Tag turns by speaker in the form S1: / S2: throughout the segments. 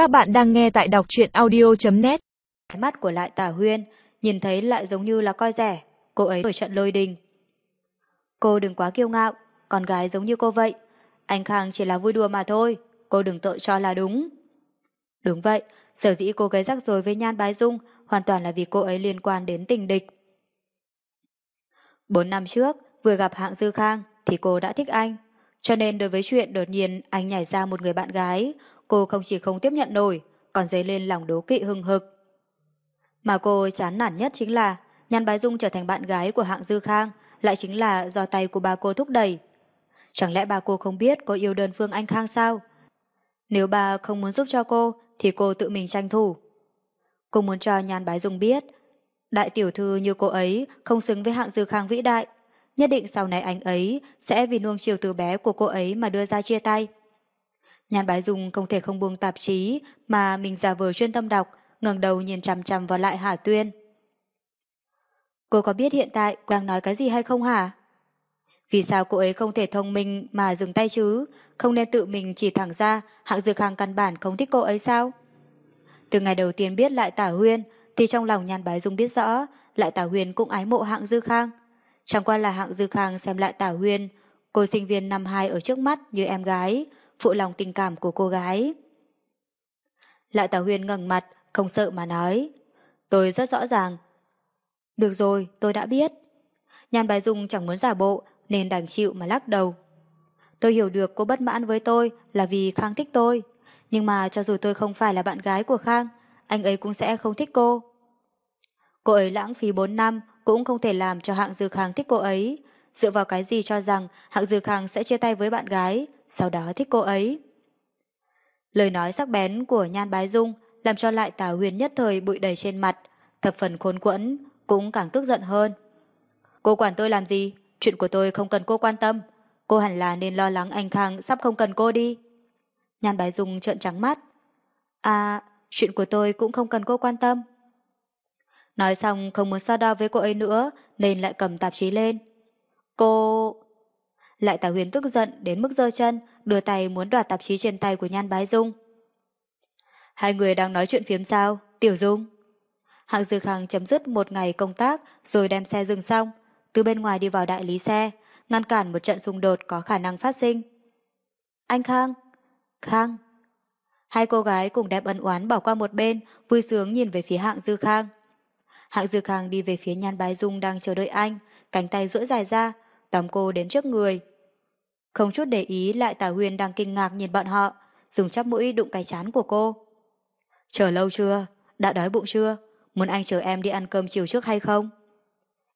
S1: Các bạn đang nghe tại đọc truyện audio.net
S2: Mắt của lại tả huyên, nhìn thấy lại giống như là coi rẻ, cô ấy ở trận lôi đình. Cô đừng quá kiêu ngạo, con gái giống như cô vậy. Anh Khang chỉ là vui đùa mà thôi, cô đừng tự cho là đúng. Đúng vậy, sở dĩ cô gây rắc rối với Nhan Bái Dung hoàn toàn là vì cô ấy liên quan đến tình địch. Bốn năm trước, vừa gặp hạng Dư Khang thì cô đã thích anh. Cho nên đối với chuyện đột nhiên anh nhảy ra một người bạn gái, cô không chỉ không tiếp nhận nổi, còn dấy lên lòng đố kỵ hưng hực. Mà cô chán nản nhất chính là Nhan Bái Dung trở thành bạn gái của hạng Dư Khang lại chính là do tay của bà cô thúc đẩy. Chẳng lẽ bà cô không biết cô yêu đơn phương anh Khang sao? Nếu bà không muốn giúp cho cô thì cô tự mình tranh thủ. Cô muốn cho Nhan Bái Dung biết đại tiểu thư như cô ấy không xứng với hạng Dư Khang vĩ đại. Nhất định sau này anh ấy sẽ vì nuông chiều từ bé của cô ấy mà đưa ra chia tay. nhàn Bái Dung không thể không buông tạp chí mà mình giả vờ chuyên tâm đọc, ngẩng đầu nhìn chằm chằm vào lại Hà Tuyên. Cô có biết hiện tại cô đang nói cái gì hay không hả? Vì sao cô ấy không thể thông minh mà dừng tay chứ? Không nên tự mình chỉ thẳng ra hạng dược hàng căn bản không thích cô ấy sao? Từ ngày đầu tiên biết lại tả huyên thì trong lòng nhàn bái dung biết rõ lại tả huyên cũng ái mộ hạng dư khang. Chẳng qua là hạng dư khang xem lại tả huyên cô sinh viên năm hai ở trước mắt như em gái phụ lòng tình cảm của cô gái. Lại tả huyên ngẩng mặt không sợ mà nói tôi rất rõ ràng được rồi, tôi đã biết. nhàn bài Dung chẳng muốn giả bộ nên đành chịu mà lắc đầu. Tôi hiểu được cô bất mãn với tôi là vì Khang thích tôi. Nhưng mà cho dù tôi không phải là bạn gái của Khang, anh ấy cũng sẽ không thích cô. Cô ấy lãng phí 4 năm cũng không thể làm cho hạng Dư Khang thích cô ấy. Dựa vào cái gì cho rằng hạng Dư Khang sẽ chia tay với bạn gái, sau đó thích cô ấy. Lời nói sắc bén của Nhan Bái Dung làm cho lại Tào Huyền nhất thời bụi đầy trên mặt, thập phần khôn quẫn, cũng càng tức giận hơn. Cô quản tôi làm gì? Chuyện của tôi không cần cô quan tâm. Cô hẳn là nên lo lắng anh Khang sắp không cần cô đi. Nhan Bái Dung trợn trắng mắt. À, chuyện của tôi cũng không cần cô quan tâm. Nói xong không muốn so đo với cô ấy nữa nên lại cầm tạp chí lên. Cô... Lại Tả Huyền tức giận đến mức giơ chân, đưa tay muốn đoạt tạp chí trên tay của Nhan Bái Dung. Hai người đang nói chuyện phiếm sao? Tiểu Dung. Hạng Dư Khang chấm dứt một ngày công tác rồi đem xe dừng xong, từ bên ngoài đi vào đại lý xe, ngăn cản một trận xung đột có khả năng phát sinh. Anh Khang! Khang! Hai cô gái cùng đem ân oán bỏ qua một bên, vui sướng nhìn về phía hạng Dư Khang. Hạng Dư Khang đi về phía nhan bái dung đang chờ đợi anh, cánh tay duỗi dài ra, tóm cô đến trước người. Không chút để ý lại Tả Huyền đang kinh ngạc nhìn bọn họ, dùng chắp mũi đụng cái chán của cô. Chờ lâu chưa? Đã đói bụng chưa? Muốn anh chờ em đi ăn cơm chiều trước hay không?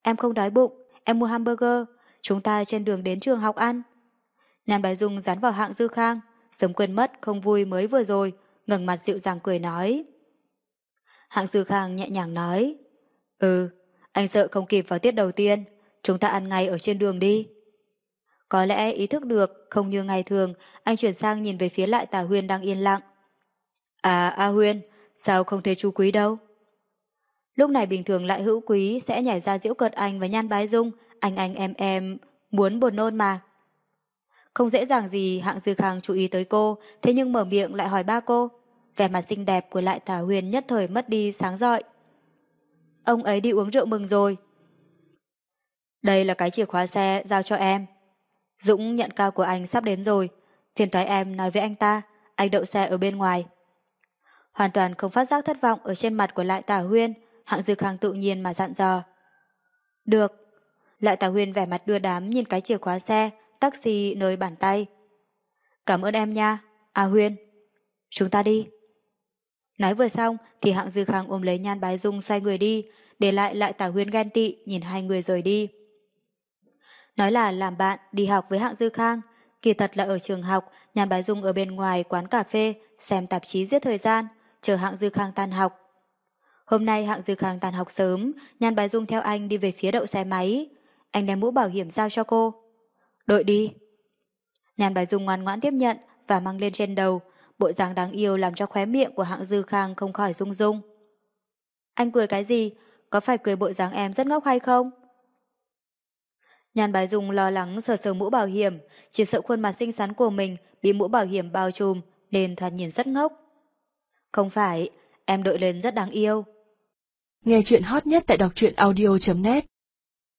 S2: Em không đói bụng, em mua hamburger, chúng ta trên đường đến trường học ăn. Nhan Bài Dung dán vào hạng Dư Khang, sớm quên mất không vui mới vừa rồi, ngẩng mặt dịu dàng cười nói. Hạng Dư Khang nhẹ nhàng nói, Ừ, anh sợ không kịp vào tiết đầu tiên, chúng ta ăn ngay ở trên đường đi. Có lẽ ý thức được, không như ngày thường, anh chuyển sang nhìn về phía lại Tà Huyên đang yên lặng. À, A Huyên, sao không thấy chú Quý đâu? Lúc này bình thường lại hữu quý sẽ nhảy ra diễu cợt anh và nhan bái dung, anh anh em em, muốn buồn nôn mà. Không dễ dàng gì hạng dư khang chú ý tới cô, thế nhưng mở miệng lại hỏi ba cô. Vẻ mặt xinh đẹp của lại tà Huyền nhất thời mất đi sáng rọi. Ông ấy đi uống rượu mừng rồi. Đây là cái chìa khóa xe giao cho em. Dũng nhận cao của anh sắp đến rồi. Phiền toái em nói với anh ta, anh đậu xe ở bên ngoài. Hoàn toàn không phát giác thất vọng ở trên mặt của lại Tả Huyên, hạng dư khang tự nhiên mà dặn dò. Được. Lại Tả Huyên vẻ mặt đưa đám nhìn cái chìa khóa xe, taxi nơi bàn tay. Cảm ơn em nha. À Huyên. Chúng ta đi. Nói vừa xong thì hạng dư khang ôm lấy nhan bái dung xoay người đi, để lại lại Tả Huyên ghen tị nhìn hai người rời đi. Nói là làm bạn đi học với hạng dư khang, kỳ thật là ở trường học, nhan bái dung ở bên ngoài quán cà phê xem tạp chí giết thời gian, chờ hạng dư khang tan học. Hôm nay hạng dư khang tan học sớm, nhan bái dung theo anh đi về phía đậu xe máy. Anh đem mũ bảo hiểm giao cho cô. Đội đi. Nhan bái dung ngoan ngoãn tiếp nhận và mang lên trên đầu, bộ dáng đáng yêu làm cho khóe miệng của hạng dư khang không khỏi rung rung. Anh cười cái gì? Có phải cười bộ dáng em rất ngốc hay không? nhàn Bái Dung lo lắng sờ sờ mũ bảo hiểm, chỉ sợ khuôn mặt xinh xắn của mình bị mũ bảo hiểm bao trùm nên thoạt nhìn rất ngốc. Không phải, em đội lên rất đáng yêu.
S3: Nghe chuyện hot nhất tại đọc truyện audio.net